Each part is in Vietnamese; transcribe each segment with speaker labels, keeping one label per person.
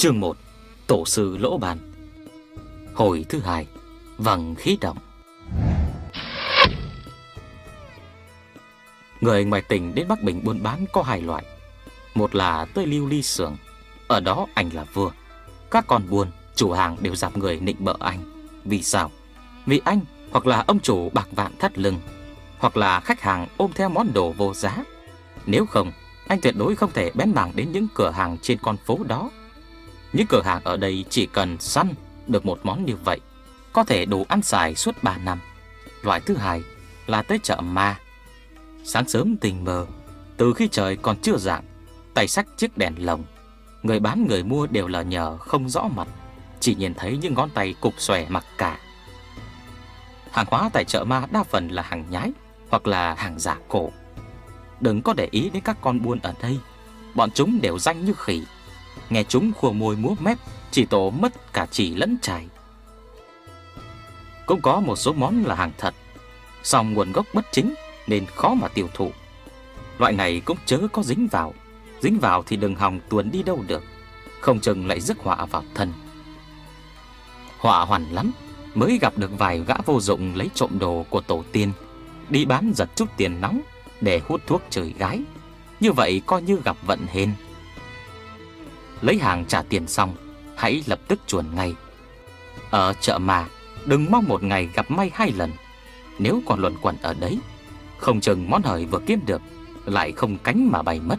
Speaker 1: Chương 1 Tổ sư Lỗ Bàn Hồi thứ hai Vằng khí động. Người ngoài tỉnh đến Bắc Bình buôn bán có hai loại. Một là tới lưu ly sưởng Ở đó anh là vua. Các con buôn, chủ hàng đều dạp người nịnh bợ anh. Vì sao? Vì anh hoặc là ông chủ bạc vạn thắt lưng Hoặc là khách hàng ôm theo món đồ vô giá. Nếu không, anh tuyệt đối không thể bén mảng đến những cửa hàng trên con phố đó những cửa hàng ở đây chỉ cần săn được một món như vậy, có thể đủ ăn xài suốt 3 năm. Loại thứ hai là tới chợ ma. Sáng sớm tình mờ, từ khi trời còn chưa rạng, tay sách chiếc đèn lồng, người bán người mua đều là nhờ không rõ mặt, chỉ nhìn thấy những ngón tay cục xòe mặc cả. Hàng hóa tại chợ ma đa phần là hàng nhái hoặc là hàng giả cổ. Đừng có để ý đến các con buôn ở đây, bọn chúng đều danh như khỉ Nghe chúng khua môi múa mép, Chỉ tổ mất cả chỉ lẫn chài Cũng có một số món là hàng thật, song nguồn gốc bất chính Nên khó mà tiêu thụ. Loại này cũng chớ có dính vào. Dính vào thì đừng hòng tuồn đi đâu được, Không chừng lại rước họa vào thân. Họa hoàn lắm, Mới gặp được vài gã vô dụng Lấy trộm đồ của tổ tiên, Đi bán giật chút tiền nóng Để hút thuốc trời gái. Như vậy coi như gặp vận hên. Lấy hàng trả tiền xong, Hãy lập tức chuồn ngay. Ở chợ mà, Đừng mong một ngày gặp may hai lần. Nếu còn luận quẩn ở đấy, Không chừng món hời vừa kiếm được Lại không cánh mà bay mất.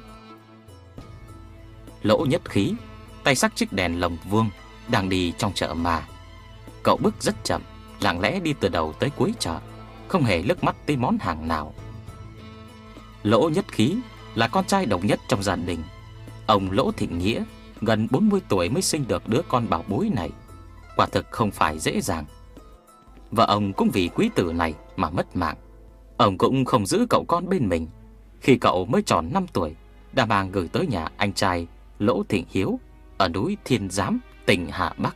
Speaker 1: Lỗ nhất khí, Tay sắc chiếc đèn lồng vuông, Đang đi trong chợ mà. Cậu bước rất chậm, Lặng lẽ đi từ đầu tới cuối chợ, Không hề lướt mắt tới món hàng nào. Lỗ nhất khí Là con trai độc nhất trong gia đình, Ông Lỗ Thịnh Nghĩa gần 40 tuổi mới sinh được đứa con bảo bối này. Quả thực không phải dễ dàng. Và ông cũng vì quý tử này mà mất mạng. Ông cũng không giữ cậu con bên mình. Khi cậu mới tròn 5 tuổi, đã mang gửi tới nhà anh trai Lỗ Thịnh Hiếu ở núi Thiên Giám, tỉnh Hà Bắc.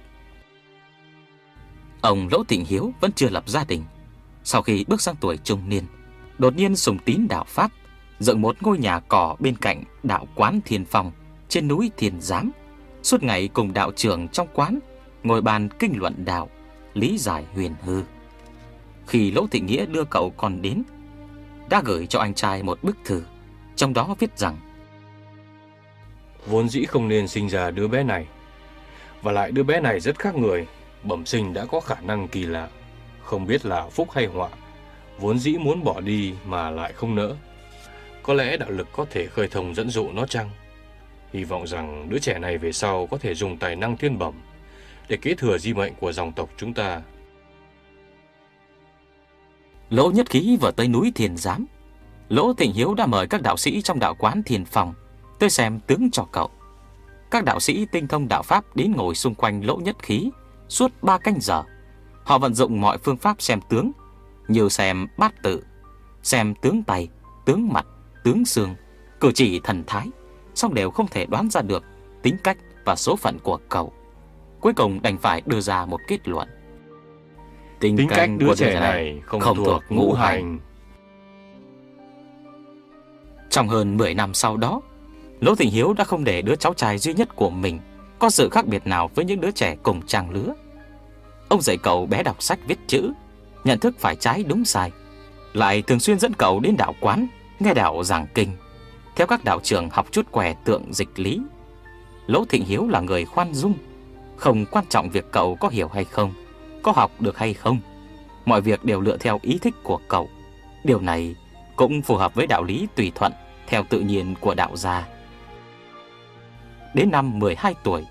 Speaker 1: Ông Lỗ Thịnh Hiếu vẫn chưa lập gia đình. Sau khi bước sang tuổi trung niên, đột nhiên sùng tín đạo Pháp, dựng một ngôi nhà cỏ bên cạnh đạo quán Thiên Phong trên núi thiền Giám, suốt ngày cùng đạo trưởng trong quán ngồi bàn kinh luận đạo, lý giải huyền hư. Khi Lỗ Thị Nghĩa đưa cậu con đến, đã gửi cho anh trai một bức thư, trong đó viết rằng
Speaker 2: Vốn dĩ không nên sinh ra đứa bé này, và lại đứa bé này rất khác người, bẩm sinh đã có khả năng kỳ lạ, không biết là phúc hay họa, vốn dĩ muốn bỏ đi mà lại không nỡ. Có lẽ đạo lực có thể khơi thông dẫn dụ nó chăng? Hy vọng rằng đứa trẻ này về sau có thể dùng tài năng thiên bẩm để kế thừa di mệnh của dòng tộc chúng ta.
Speaker 1: Lỗ nhất khí vừa tới núi Thiền Giám. Lỗ Thịnh Hiếu đã mời các đạo sĩ trong đạo quán Thiền Phòng tới xem tướng cho cậu. Các đạo sĩ tinh thông đạo Pháp đến ngồi xung quanh lỗ nhất khí suốt ba canh giờ. Họ vận dụng mọi phương pháp xem tướng, như xem bát tự, xem tướng tay, tướng mặt, tướng xương, cử chỉ thần thái, song đều không thể đoán ra được tính cách và số phận của cậu. Cuối cùng đành phải đưa ra một kết luận.
Speaker 2: Tính, tính cách đứa trẻ này không, không thuộc ngũ hành.
Speaker 1: Trong hơn 10 năm sau đó, Lỗ Thịnh Hiếu đã không để đứa cháu trai duy nhất của mình có sự khác biệt nào với những đứa trẻ cùng trang lứa. Ông dạy cậu bé đọc sách viết chữ, nhận thức phải trái đúng sai, lại thường xuyên dẫn cậu đến đạo quán nghe đạo giảng kinh theo các đạo trưởng học chút què tượng dịch lý. Lỗ Thịnh Hiếu là người khoan dung, không quan trọng việc cậu có hiểu hay không, có học được hay không. Mọi việc đều lựa theo ý thích của cậu. Điều này cũng phù hợp với đạo lý tùy thuận theo tự nhiên của đạo gia. Đến năm 12 tuổi,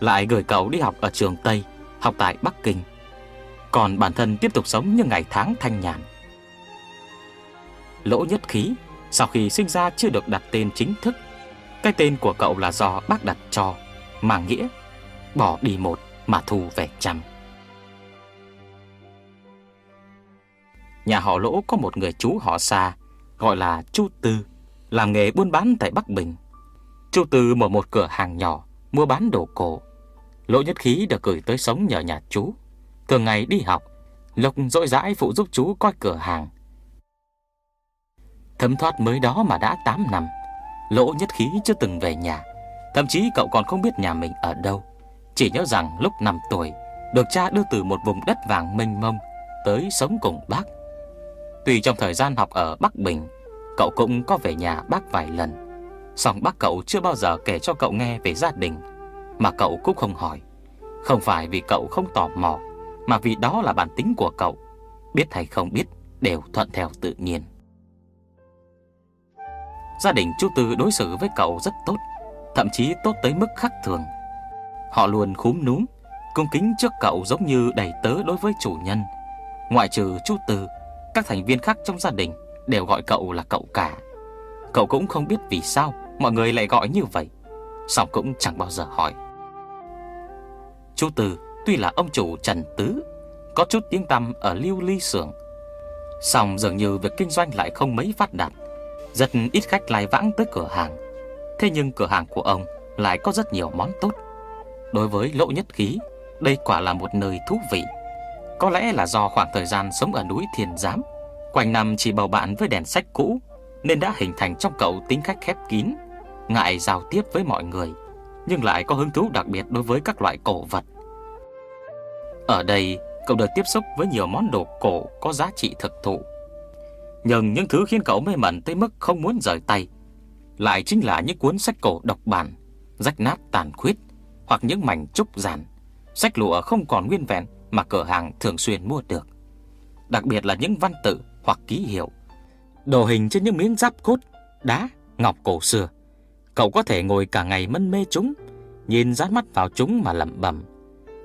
Speaker 1: lại gửi cậu đi học ở trường Tây, học tại Bắc Kinh. Còn bản thân tiếp tục sống như ngày tháng thanh nhàn. Lỗ nhất khí sau khi sinh ra chưa được đặt tên chính thức, Cái tên của cậu là do bác đặt cho, Mà nghĩa Bỏ đi một mà thu về trăm. Nhà họ Lỗ có một người chú họ xa Gọi là chú Tư, Làm nghề buôn bán tại Bắc Bình. Chú Tư mở một cửa hàng nhỏ, Mua bán đồ cổ. Lỗ nhất khí được gửi tới sống nhờ nhà chú. Thường ngày đi học, Lộc dội dãi phụ giúp chú coi cửa hàng. Thấm thoát mới đó mà đã 8 năm, Lỗ nhất khí chưa từng về nhà. Thậm chí cậu còn không biết nhà mình ở đâu. Chỉ nhớ rằng lúc 5 tuổi, Được cha đưa từ một vùng đất vàng mênh mông Tới sống cùng bác. Tuy trong thời gian học ở Bắc Bình, Cậu cũng có về nhà bác vài lần. Song bác cậu chưa bao giờ kể cho cậu nghe về gia đình, Mà cậu cũng không hỏi. Không phải vì cậu không tò mò, Mà vì đó là bản tính của cậu. Biết hay không biết, Đều thuận theo tự nhiên. Gia đình chú Tư đối xử với cậu rất tốt, Thậm chí tốt tới mức khắc thường. Họ luôn khúm núm, Cung kính trước cậu giống như đầy tớ đối với chủ nhân. Ngoại trừ chú Tư, Các thành viên khác trong gia đình Đều gọi cậu là cậu cả. Cậu cũng không biết vì sao Mọi người lại gọi như vậy Xong cũng chẳng bao giờ hỏi. Chú Tư tuy là ông chủ Trần Tứ, Có chút tiếng tăm ở lưu ly xưởng Xong dường như việc kinh doanh lại không mấy phát đạt. Rất ít khách lại vãng tới cửa hàng. Thế nhưng cửa hàng của ông lại có rất nhiều món tốt. Đối với lỗ nhất khí, Đây quả là một nơi thú vị. Có lẽ là do khoảng thời gian sống ở núi Thiền Giám, Quanh năm chỉ bầu bạn với đèn sách cũ, Nên đã hình thành trong cậu tính cách khép kín, Ngại giao tiếp với mọi người, Nhưng lại có hứng thú đặc biệt đối với các loại cổ vật. Ở đây, cậu được tiếp xúc với nhiều món đồ cổ có giá trị thực thụ. Nhưng những thứ khiến cậu mê mẩn tới mức không muốn rời tay. Lại chính là những cuốn sách cổ độc bản Rách nát tàn khuyết Hoặc những mảnh trúc giản Sách lụa không còn nguyên vẹn Mà cửa hàng thường xuyên mua được. Đặc biệt là những văn tự hoặc ký hiệu Đồ hình trên những miếng giáp cốt Đá, ngọc cổ xưa. Cậu có thể ngồi cả ngày mân mê chúng Nhìn dán mắt vào chúng mà lẩm bẩm.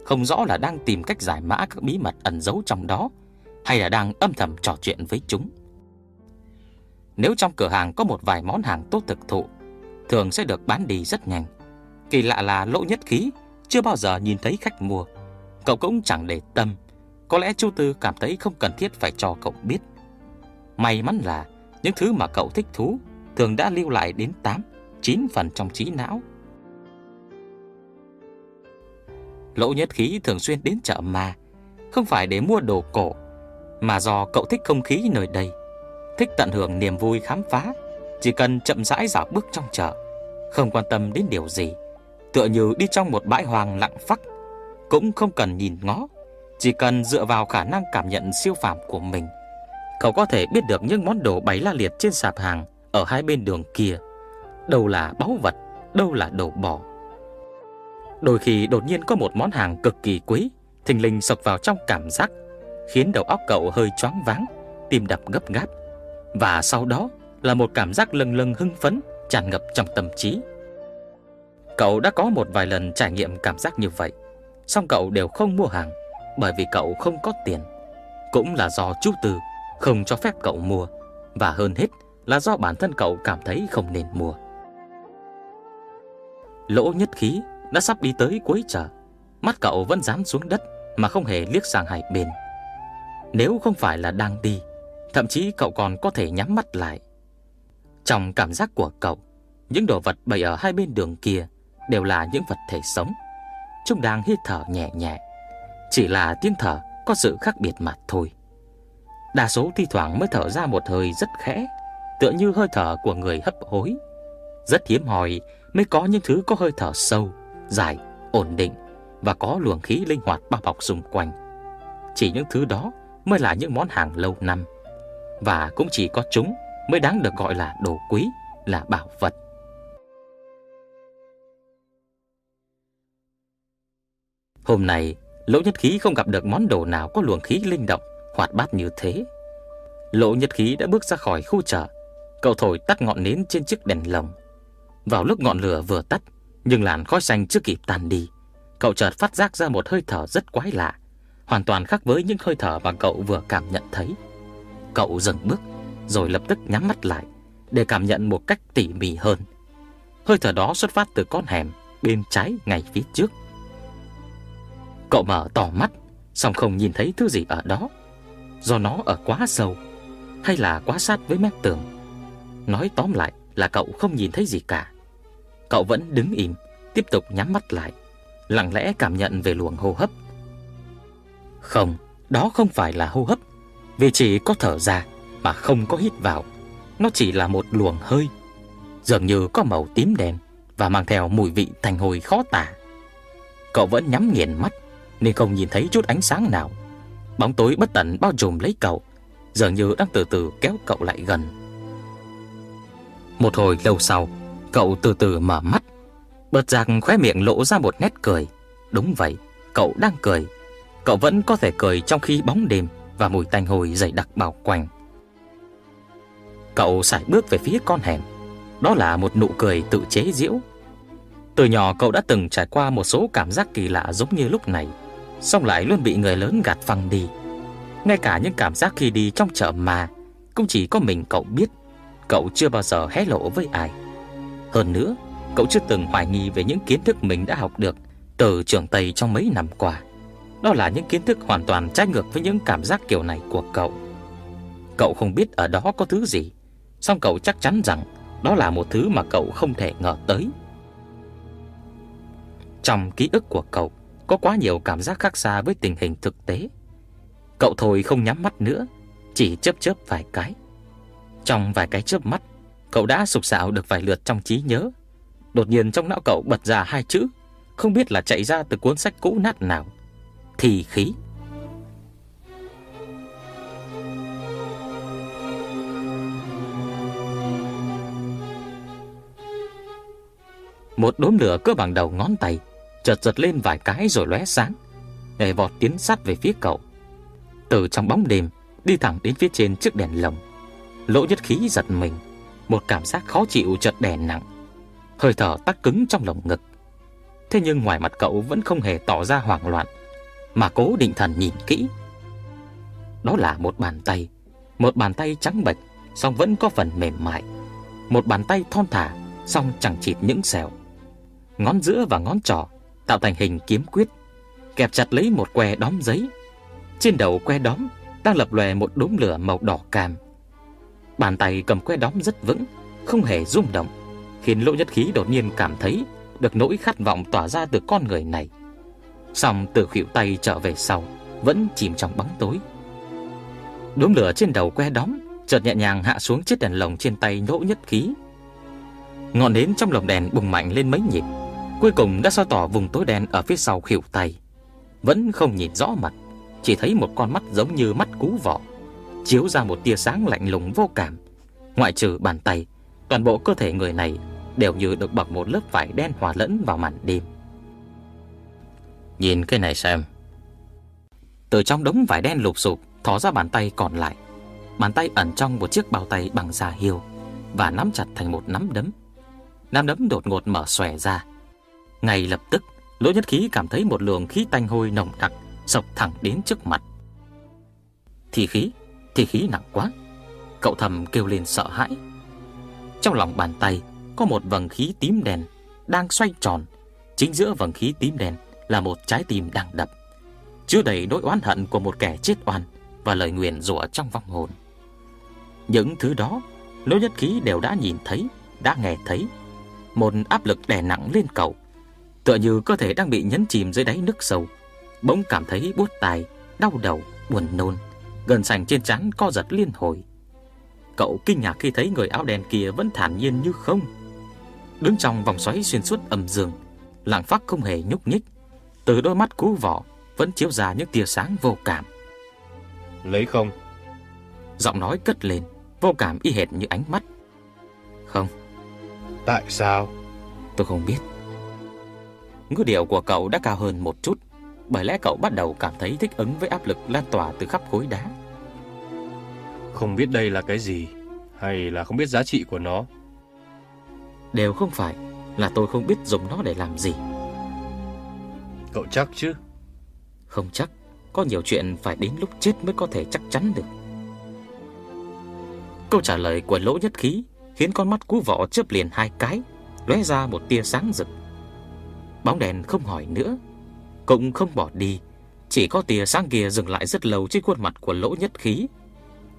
Speaker 1: Không rõ là đang tìm cách giải mã các bí mật ẩn giấu trong đó Hay là đang âm thầm trò chuyện với chúng. Nếu trong cửa hàng có một vài món hàng tốt thực thụ, Thường sẽ được bán đi rất nhanh. Kỳ lạ là lỗ nhất khí, Chưa bao giờ nhìn thấy khách mua. Cậu cũng chẳng để tâm, Có lẽ chú Tư cảm thấy không cần thiết phải cho cậu biết. May mắn là, Những thứ mà cậu thích thú Thường đã lưu lại đến 8 9 phần trong trí não. Lỗ nhất khí thường xuyên đến chợ ma, Không phải để mua đồ cổ, Mà do cậu thích không khí nơi đây. Thích tận hưởng niềm vui khám phá. Chỉ cần chậm rãi dạo bước trong chợ, Không quan tâm đến điều gì, Tựa như đi trong một bãi hoàng lặng phắc, Cũng không cần nhìn ngó. Chỉ cần dựa vào khả năng cảm nhận siêu phàm của mình, Cậu có thể biết được những món đồ bày la liệt trên sạp hàng Ở hai bên đường kia. Đâu là báu vật, Đâu là đồ bỏ Đôi khi đột nhiên có một món hàng cực kỳ quý, Thình linh sọc vào trong cảm giác, Khiến đầu óc cậu hơi choáng váng, Tim đập gấp gáp. Và sau đó là một cảm giác lâng lâng hưng phấn Tràn ngập trong tâm trí. Cậu đã có một vài lần trải nghiệm cảm giác như vậy. Song cậu đều không mua hàng, Bởi vì cậu không có tiền. Cũng là do chú Tư không cho phép cậu mua, Và hơn hết là do bản thân cậu cảm thấy không nên mua. Lỗ nhất khí đã sắp đi tới cuối chợ. Mắt cậu vẫn dán xuống đất Mà không hề liếc sang hai bên. Nếu không phải là đang đi Thậm chí cậu còn có thể nhắm mắt lại. Trong cảm giác của cậu Những đồ vật bày ở hai bên đường kia Đều là những vật thể sống. Chúng đang hít thở nhẹ nhẹ. Chỉ là tiếng thở có sự khác biệt mà thôi. Đa số thi thoảng mới thở ra một hơi rất khẽ Tựa như hơi thở của người hấp hối. Rất hiếm hoi mới có những thứ có hơi thở sâu, dài, ổn định Và có luồng khí linh hoạt bao bọc xung quanh. Chỉ những thứ đó mới là những món hàng lâu năm. Và cũng chỉ có chúng mới đáng được gọi là đồ quý, là bảo vật Hôm nay, Lỗ Nhất Khí không gặp được món đồ nào có luồng khí linh động hoạt bát như thế. Lỗ nhất Khí đã bước ra khỏi khu chợ, cậu thổi tắt ngọn nến trên chiếc đèn lồng. Vào lúc ngọn lửa vừa tắt, nhưng làn khói xanh chưa kịp tan đi, cậu chợt phát giác ra một hơi thở rất quái lạ, hoàn toàn khác với những hơi thở mà cậu vừa cảm nhận thấy. Cậu dừng bước, rồi lập tức nhắm mắt lại để cảm nhận một cách tỉ mỉ hơn. Hơi thở đó xuất phát từ con hẻm bên trái ngay phía trước. Cậu mở to mắt, song không nhìn thấy thứ gì ở đó do nó ở quá sâu hay là quá sát với mép tường. Nói tóm lại là cậu không nhìn thấy gì cả. Cậu vẫn đứng im, tiếp tục nhắm mắt lại, lặng lẽ cảm nhận về luồng hô hấp. Không, đó không phải là hô hấp, vì chỉ có thở ra mà không có hít vào. Nó chỉ là một luồng hơi, dường như có màu tím đen, và mang theo mùi vị thành hồi khó tả. Cậu vẫn nhắm nghiền mắt nên không nhìn thấy chút ánh sáng nào. Bóng tối bất tận bao trùm lấy cậu, dường như đang từ từ kéo cậu lại gần. Một hồi lâu sau, cậu từ từ mở mắt, bật giặc khóe miệng lộ ra một nét cười. Đúng vậy, cậu đang cười. Cậu vẫn có thể cười trong khi bóng đêm và mùi tanh hôi dày đặc bao quanh. Cậu sải bước về phía con hẻm. Đó là một nụ cười tự chế giễu. Từ nhỏ cậu đã từng trải qua một số cảm giác kỳ lạ giống như lúc này, song lại luôn bị người lớn gạt phăng đi. Ngay cả những cảm giác khi đi trong chợ mà cũng chỉ có mình cậu biết. Cậu chưa bao giờ hé lộ với ai. Hơn nữa, cậu chưa từng hoài nghi về những kiến thức mình đã học được từ trường Tây trong mấy năm qua. Đó là những kiến thức hoàn toàn trái ngược với những cảm giác kiểu này của cậu. Cậu không biết ở đó có thứ gì, song cậu chắc chắn rằng đó là một thứ mà cậu không thể ngờ tới. Trong ký ức của cậu có quá nhiều cảm giác khác xa với tình hình thực tế. Cậu thôi không nhắm mắt nữa, chỉ chớp chớp vài cái. Trong vài cái chớp mắt, cậu đã sục sạo được vài lượt trong trí nhớ. Đột nhiên trong não cậu bật ra hai chữ, không biết là chạy ra từ cuốn sách cũ nát nào. Thì khí. Một đốm lửa cơ bằng đầu ngón tay chợt giật lên vài cái rồi lóe sáng, để vọt tiến sát về phía cậu. Từ trong bóng đêm, đi thẳng đến phía trên chiếc đèn lồng. Lỗ nhất khí giật mình, một cảm giác khó chịu chợt đè nặng, hơi thở tắc cứng trong lồng ngực. Thế nhưng ngoài mặt cậu vẫn không hề tỏ ra hoảng loạn, mà cố định thần nhìn kỹ. Đó là một bàn tay, một bàn tay trắng bệch, song vẫn có phần mềm mại. Một bàn tay thon thả, song chẳng chịt những sẹo. Ngón giữa và ngón trỏ tạo thành hình kiếm quyết, kẹp chặt lấy một que đóm giấy. Trên đầu que đóm đang lập lòe một đốm lửa màu đỏ cam. Bàn tay cầm que đóm rất vững, không hề rung động, khiến Lỗ Nhất Khí đột nhiên cảm thấy được nỗi khát vọng tỏa ra từ con người này. Xong từ khuỷu tay trở về sau, vẫn chìm trong bóng tối. Đốm lửa trên đầu que đóm chợt nhẹ nhàng hạ xuống chiếc đèn lồng trên tay nhỗ Nhất Khí. Ngọn nến trong lồng đèn bùng mạnh lên mấy nhịp, Cuối cùng đã soi tỏ vùng tối đen ở phía sau khỉu tay Vẫn không nhìn rõ mặt Chỉ thấy một con mắt giống như mắt cú vỏ Chiếu ra một tia sáng lạnh lùng vô cảm Ngoại trừ bàn tay Toàn bộ cơ thể người này Đều như được bọc một lớp vải đen hòa lẫn vào màn đêm Nhìn cái này xem Từ trong đống vải đen lụp sụp Thó ra bàn tay còn lại Bàn tay ẩn trong một chiếc bao tay bằng da hiêu Và nắm chặt thành một nắm đấm Nắm đấm đột ngột mở xòe ra ngay lập tức, Lỗ Nhất Khí cảm thấy một luồng khí tanh hôi nồng đặc Sọc thẳng đến trước mặt. Thì khí, thì khí nặng quá. Cậu thầm kêu lên sợ hãi. Trong lòng bàn tay có một vầng khí tím đen đang xoay tròn. Chính giữa vầng khí tím đen là một trái tim đang đập, chứa đầy nỗi oán hận của một kẻ chết oan và lời nguyền rủa trong vong hồn. Những thứ đó, Lỗ Nhất Khí đều đã nhìn thấy, đã nghe thấy. Một áp lực đè nặng lên cậu, Tựa như cơ thể đang bị nhấn chìm dưới đáy nước sâu. Bỗng cảm thấy buốt tai Đau đầu, buồn nôn Gần sành trên trán co giật liên hồi. Cậu kinh ngạc khi thấy người áo đen kia Vẫn thản nhiên như không. Đứng trong vòng xoáy xuyên suốt âm dương Lạng phát không hề nhúc nhích. Từ đôi mắt cú vỏ Vẫn chiếu ra những tia sáng vô cảm.
Speaker 2: Lấy không?
Speaker 1: Giọng nói cất lên Vô cảm y hệt như ánh mắt. Không.
Speaker 2: Tại sao?
Speaker 1: Tôi không biết. Ngữ điệu của cậu đã cao hơn một chút Bởi lẽ cậu bắt đầu cảm thấy thích ứng với áp lực lan tỏa từ khắp khối đá.
Speaker 2: Không biết đây là cái gì Hay là không biết giá trị của nó?
Speaker 1: Đều không phải Là tôi không biết dùng nó để làm gì
Speaker 2: Cậu chắc chứ?
Speaker 1: Không chắc. Có nhiều chuyện phải đến lúc chết mới có thể chắc chắn được. Câu trả lời của lỗ nhất khí Khiến con mắt cú vọ chớp liền hai cái, lóe ra một tia sáng rực. Bóng đèn không hỏi nữa. Cũng không bỏ đi. Chỉ có tia sáng kia dừng lại rất lâu trên khuôn mặt của lỗ nhất khí.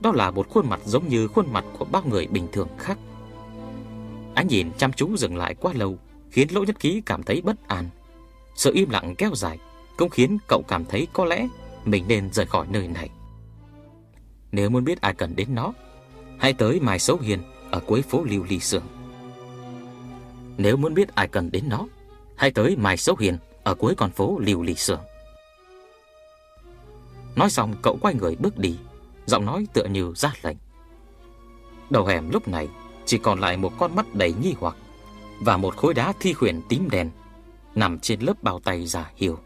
Speaker 1: Đó là một khuôn mặt giống như khuôn mặt của bao người bình thường khác. Ánh nhìn chăm chú dừng lại quá lâu Khiến lỗ nhất khí cảm thấy bất an. Sự im lặng kéo dài Cũng khiến cậu cảm thấy có lẽ Mình nên rời khỏi nơi này Nếu muốn biết ai cần đến nó Hãy tới Mai Xấu Hiền Ở cuối phố Lưu Ly Sương Nếu muốn biết ai cần đến nó, hãy tới Mai Sấu Hiền ở cuối con phố Lưu Ly Sưởng. Nói xong cậu quay người bước đi, giọng nói tựa như ra lệnh. Đầu hẻm lúc này chỉ còn lại một con mắt đầy nghi hoặc và một khối đá thi khuyển tím đen nằm trên lớp bao tay giả hiểu.